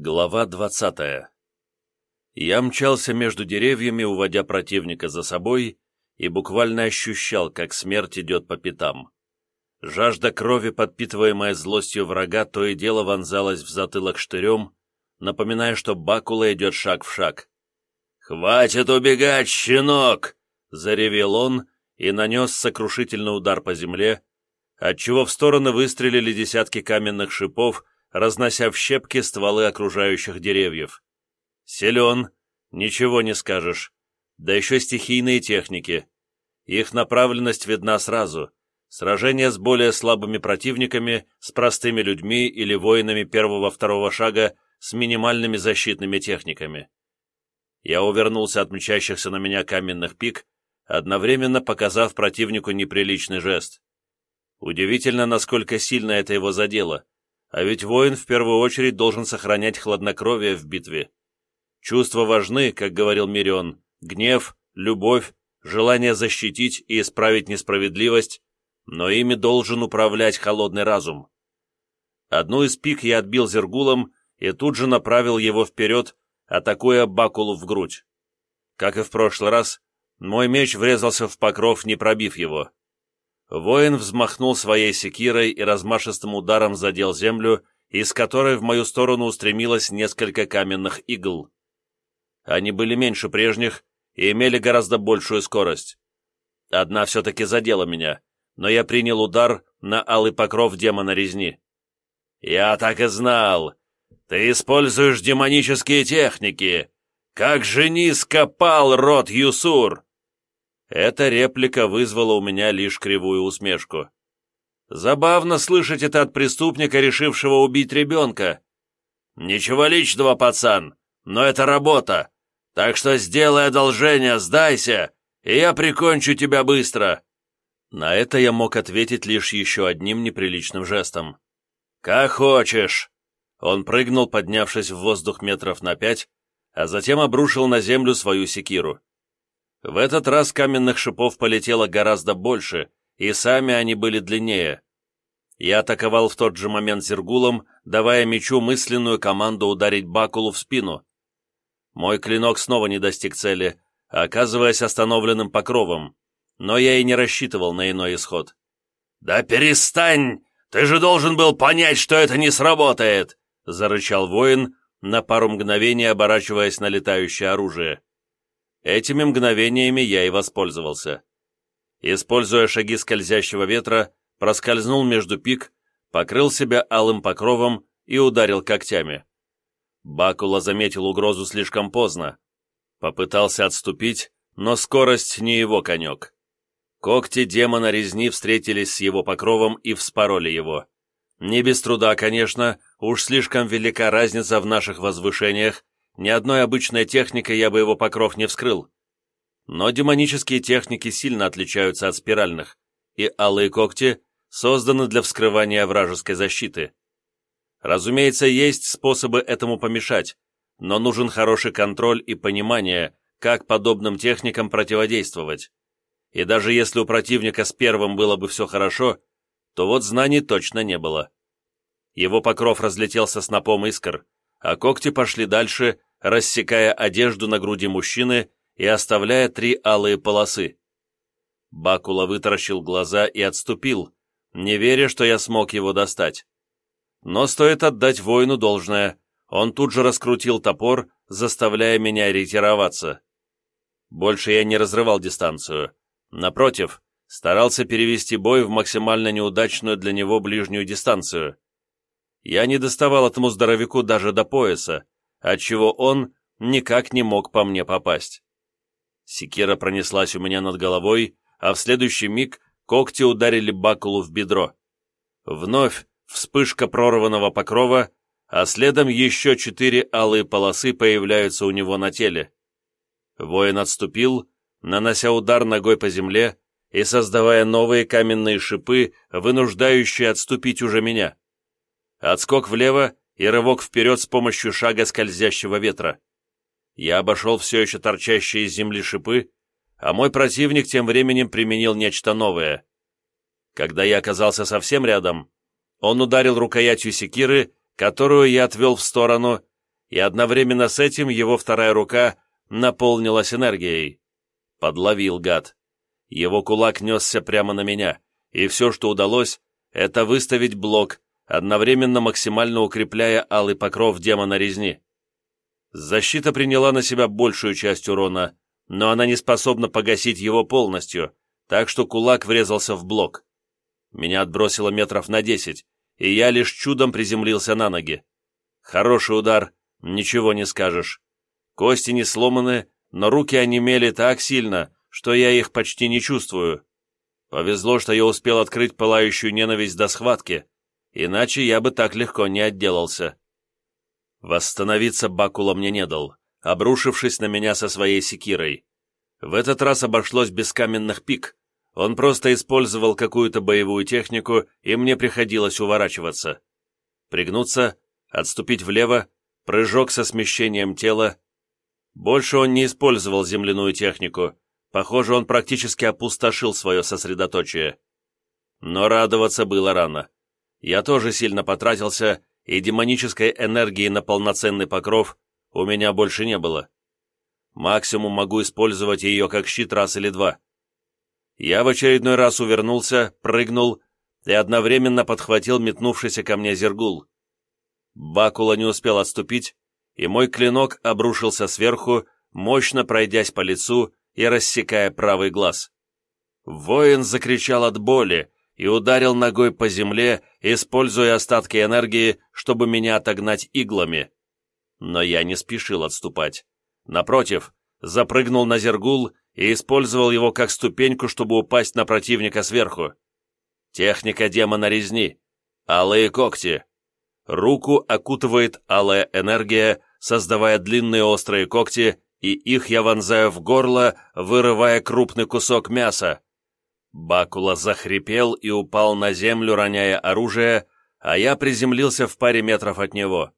Глава двадцатая Я мчался между деревьями, уводя противника за собой, и буквально ощущал, как смерть идет по пятам. Жажда крови, подпитываемая злостью врага, то и дело вонзалась в затылок штырем, напоминая, что Бакула идет шаг в шаг. «Хватит убегать, щенок!» — заревел он и нанес сокрушительный удар по земле, отчего в стороны выстрелили десятки каменных шипов, разнося в щепки стволы окружающих деревьев. Силен, ничего не скажешь. Да еще стихийные техники. Их направленность видна сразу. Сражение с более слабыми противниками, с простыми людьми или воинами первого-второго шага с минимальными защитными техниками. Я увернулся от мчащихся на меня каменных пик, одновременно показав противнику неприличный жест. Удивительно, насколько сильно это его задело. А ведь воин в первую очередь должен сохранять хладнокровие в битве. Чувства важны, как говорил Мирион, гнев, любовь, желание защитить и исправить несправедливость, но ими должен управлять холодный разум. Одну из пик я отбил зергулом и тут же направил его вперед, атакуя Бакулу в грудь. Как и в прошлый раз, мой меч врезался в покров, не пробив его. Воин взмахнул своей секирой и размашистым ударом задел землю, из которой в мою сторону устремилось несколько каменных игл. Они были меньше прежних и имели гораздо большую скорость. Одна все-таки задела меня, но я принял удар на алый покров демона резни. «Я так и знал! Ты используешь демонические техники! Как же низко пал род Юсур!» Эта реплика вызвала у меня лишь кривую усмешку. Забавно слышать это от преступника, решившего убить ребенка. Ничего личного, пацан, но это работа. Так что сделай одолжение, сдайся, и я прикончу тебя быстро. На это я мог ответить лишь еще одним неприличным жестом. «Как хочешь!» Он прыгнул, поднявшись в воздух метров на пять, а затем обрушил на землю свою секиру. В этот раз каменных шипов полетело гораздо больше, и сами они были длиннее. Я атаковал в тот же момент зергулом, давая мечу мысленную команду ударить Бакулу в спину. Мой клинок снова не достиг цели, оказываясь остановленным покровом, но я и не рассчитывал на иной исход. «Да перестань! Ты же должен был понять, что это не сработает!» — зарычал воин, на пару мгновений оборачиваясь на летающее оружие. Этими мгновениями я и воспользовался. Используя шаги скользящего ветра, проскользнул между пик, покрыл себя алым покровом и ударил когтями. Бакула заметил угрозу слишком поздно. Попытался отступить, но скорость не его конек. Когти демона резни встретились с его покровом и вспороли его. Не без труда, конечно, уж слишком велика разница в наших возвышениях, ни одной обычной техникой я бы его покров не вскрыл. Но демонические техники сильно отличаются от спиральных, и алые когти созданы для вскрывания вражеской защиты. Разумеется, есть способы этому помешать, но нужен хороший контроль и понимание, как подобным техникам противодействовать. И даже если у противника с первым было бы все хорошо, то вот знаний точно не было. Его покров разлетелся снопом искр, а когти пошли дальше, рассекая одежду на груди мужчины и оставляя три алые полосы. Бакула вытаращил глаза и отступил, не веря, что я смог его достать. Но стоит отдать воину должное, он тут же раскрутил топор, заставляя меня ретироваться. Больше я не разрывал дистанцию. Напротив, старался перевести бой в максимально неудачную для него ближнюю дистанцию. Я не доставал этому здоровяку даже до пояса, отчего он никак не мог по мне попасть. Секира пронеслась у меня над головой, а в следующий миг когти ударили Бакулу в бедро. Вновь вспышка прорванного покрова, а следом еще четыре алые полосы появляются у него на теле. Воин отступил, нанося удар ногой по земле и создавая новые каменные шипы, вынуждающие отступить уже меня. Отскок влево, и рывок вперед с помощью шага скользящего ветра. Я обошел все еще торчащие из земли шипы, а мой противник тем временем применил нечто новое. Когда я оказался совсем рядом, он ударил рукоятью секиры, которую я отвел в сторону, и одновременно с этим его вторая рука наполнилась энергией. Подловил гад. Его кулак несся прямо на меня, и все, что удалось, это выставить блок, одновременно максимально укрепляя алый покров демона резни. Защита приняла на себя большую часть урона, но она не способна погасить его полностью, так что кулак врезался в блок. Меня отбросило метров на десять, и я лишь чудом приземлился на ноги. Хороший удар, ничего не скажешь. Кости не сломаны, но руки онемели так сильно, что я их почти не чувствую. Повезло, что я успел открыть пылающую ненависть до схватки, иначе я бы так легко не отделался. Восстановиться Бакула мне не дал, обрушившись на меня со своей секирой. В этот раз обошлось без каменных пик. Он просто использовал какую-то боевую технику, и мне приходилось уворачиваться. Пригнуться, отступить влево, прыжок со смещением тела. Больше он не использовал земляную технику, Похоже, он практически опустошил свое сосредоточие. Но радоваться было рано. Я тоже сильно потратился, и демонической энергии на полноценный покров у меня больше не было. Максимум могу использовать ее как щит раз или два. Я в очередной раз увернулся, прыгнул и одновременно подхватил метнувшийся ко мне зергул. Бакула не успел отступить, и мой клинок обрушился сверху, мощно пройдясь по лицу и рассекая правый глаз. Воин закричал от боли и ударил ногой по земле, используя остатки энергии, чтобы меня отогнать иглами. Но я не спешил отступать. Напротив, запрыгнул на зергул и использовал его как ступеньку, чтобы упасть на противника сверху. Техника демона резни. Алые когти. Руку окутывает алая энергия, создавая длинные острые когти, и их я вонзаю в горло, вырывая крупный кусок мяса. Бакула захрипел и упал на землю, роняя оружие, а я приземлился в паре метров от него.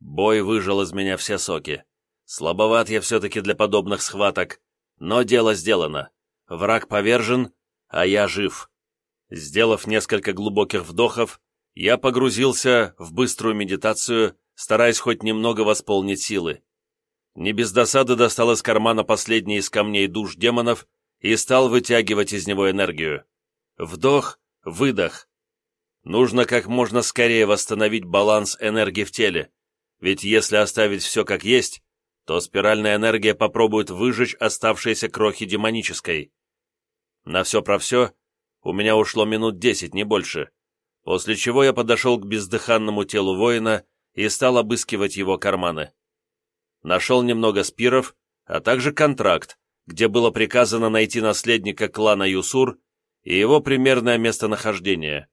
Бой выжил из меня все соки. Слабоват я все-таки для подобных схваток, но дело сделано. Враг повержен, а я жив. Сделав несколько глубоких вдохов, я погрузился в быструю медитацию, стараясь хоть немного восполнить силы не без досады достал из кармана последний из камней душ демонов и стал вытягивать из него энергию. Вдох, выдох. Нужно как можно скорее восстановить баланс энергии в теле, ведь если оставить все как есть, то спиральная энергия попробует выжечь оставшиеся крохи демонической. На все про все у меня ушло минут десять, не больше, после чего я подошел к бездыханному телу воина и стал обыскивать его карманы нашел немного спиров, а также контракт, где было приказано найти наследника клана Юсур и его примерное местонахождение.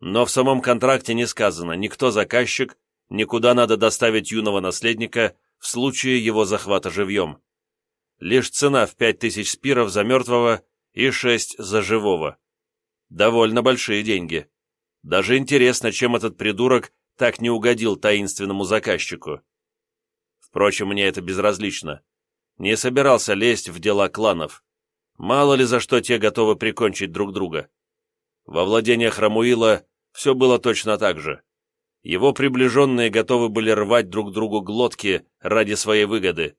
Но в самом контракте не сказано ни кто заказчик, ни куда надо доставить юного наследника в случае его захвата живьем. Лишь цена в пять тысяч спиров за мертвого и шесть за живого. Довольно большие деньги. Даже интересно, чем этот придурок так не угодил таинственному заказчику. Впрочем, мне это безразлично. Не собирался лезть в дела кланов. Мало ли за что те готовы прикончить друг друга. Во владениях Рамуила все было точно так же. Его приближенные готовы были рвать друг другу глотки ради своей выгоды.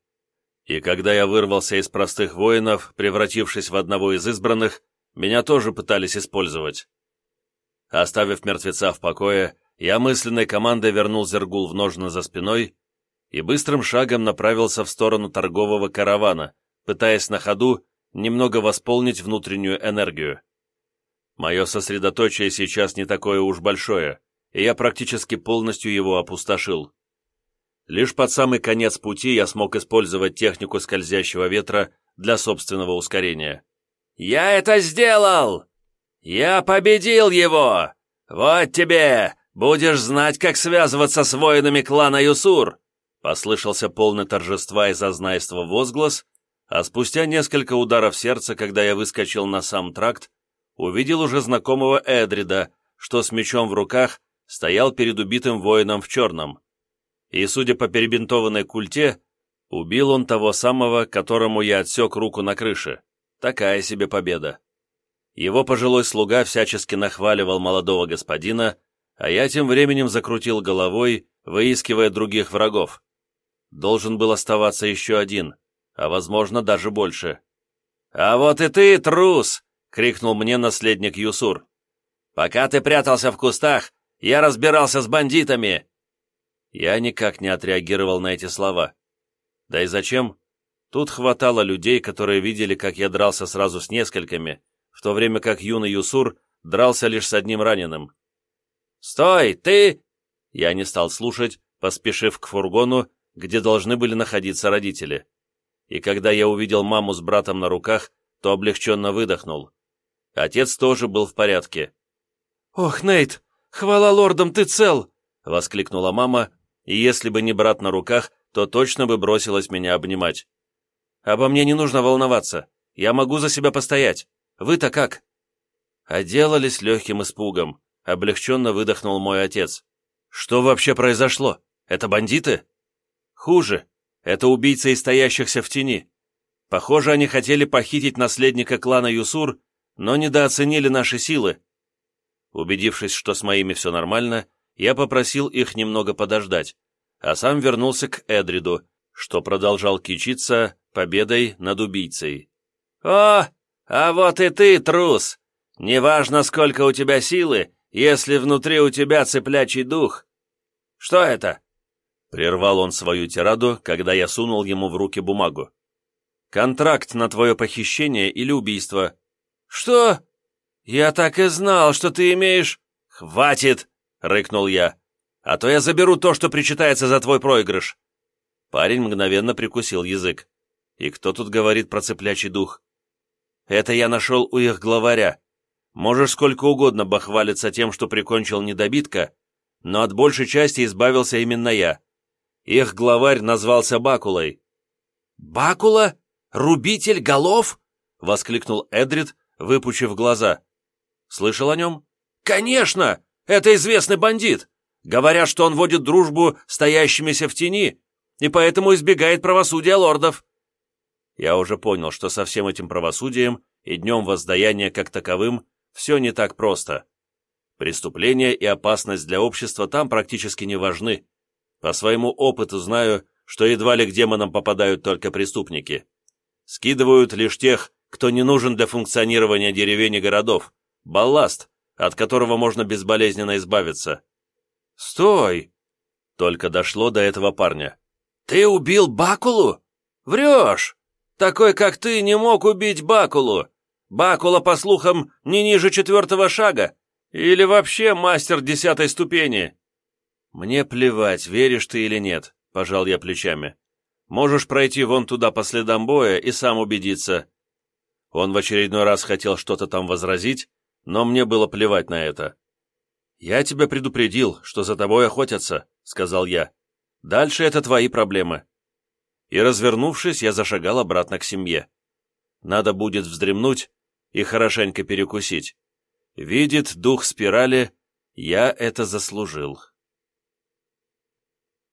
И когда я вырвался из простых воинов, превратившись в одного из избранных, меня тоже пытались использовать. Оставив мертвеца в покое, я мысленной командой вернул Зергул в ножны за спиной и быстрым шагом направился в сторону торгового каравана, пытаясь на ходу немного восполнить внутреннюю энергию. Мое сосредоточие сейчас не такое уж большое, и я практически полностью его опустошил. Лишь под самый конец пути я смог использовать технику скользящего ветра для собственного ускорения. «Я это сделал! Я победил его! Вот тебе! Будешь знать, как связываться с воинами клана Юсур!» Послышался полный торжества и зазнайства возглас, а спустя несколько ударов сердца, когда я выскочил на сам тракт, увидел уже знакомого Эдрида, что с мечом в руках стоял перед убитым воином в черном. И, судя по перебинтованной культе, убил он того самого, которому я отсек руку на крыше. Такая себе победа. Его пожилой слуга всячески нахваливал молодого господина, а я тем временем закрутил головой выискивая других врагов. Должен был оставаться еще один, а, возможно, даже больше. «А вот и ты, трус!» — крикнул мне наследник Юсур. «Пока ты прятался в кустах, я разбирался с бандитами!» Я никак не отреагировал на эти слова. Да и зачем? Тут хватало людей, которые видели, как я дрался сразу с несколькими, в то время как юный Юсур дрался лишь с одним раненым. «Стой, ты!» Я не стал слушать, поспешив к фургону, где должны были находиться родители. И когда я увидел маму с братом на руках, то облегченно выдохнул. Отец тоже был в порядке. «Ох, Нейт, хвала лордам, ты цел!» — воскликнула мама, и если бы не брат на руках, то точно бы бросилась меня обнимать. «Обо мне не нужно волноваться. Я могу за себя постоять. Вы-то как?» Оделались легким испугом. Облегченно выдохнул мой отец. «Что вообще произошло? Это бандиты?» «Хуже. Это убийцы из стоящихся в тени. Похоже, они хотели похитить наследника клана Юсур, но недооценили наши силы. Убедившись, что с моими все нормально, я попросил их немного подождать, а сам вернулся к Эдриду, что продолжал кичиться победой над убийцей. «О, а вот и ты, трус! Неважно, сколько у тебя силы, если внутри у тебя цыплячий дух. Что это?» Прервал он свою тираду, когда я сунул ему в руки бумагу. «Контракт на твое похищение или убийство». «Что? Я так и знал, что ты имеешь...» «Хватит!» — рыкнул я. «А то я заберу то, что причитается за твой проигрыш». Парень мгновенно прикусил язык. «И кто тут говорит про цыплячий дух?» «Это я нашел у их главаря. Можешь сколько угодно бахвалиться тем, что прикончил недобитка, но от большей части избавился именно я. Их главарь назвался Бакулой». «Бакула? Рубитель голов?» — воскликнул Эдрид, выпучив глаза. «Слышал о нем?» «Конечно! Это известный бандит! Говорят, что он водит дружбу стоящимися в тени, и поэтому избегает правосудия лордов». Я уже понял, что со всем этим правосудием и днем воздаяния как таковым все не так просто. Преступления и опасность для общества там практически не важны. По своему опыту знаю, что едва ли к демонам попадают только преступники. Скидывают лишь тех, кто не нужен для функционирования деревень и городов. Балласт, от которого можно безболезненно избавиться. «Стой!» Только дошло до этого парня. «Ты убил Бакулу? Врешь! Такой, как ты, не мог убить Бакулу! Бакула, по слухам, не ниже четвертого шага, или вообще мастер десятой ступени!» «Мне плевать, веришь ты или нет», — пожал я плечами. «Можешь пройти вон туда по следам боя и сам убедиться». Он в очередной раз хотел что-то там возразить, но мне было плевать на это. «Я тебя предупредил, что за тобой охотятся», — сказал я. «Дальше это твои проблемы». И, развернувшись, я зашагал обратно к семье. Надо будет вздремнуть и хорошенько перекусить. Видит дух спирали, я это заслужил.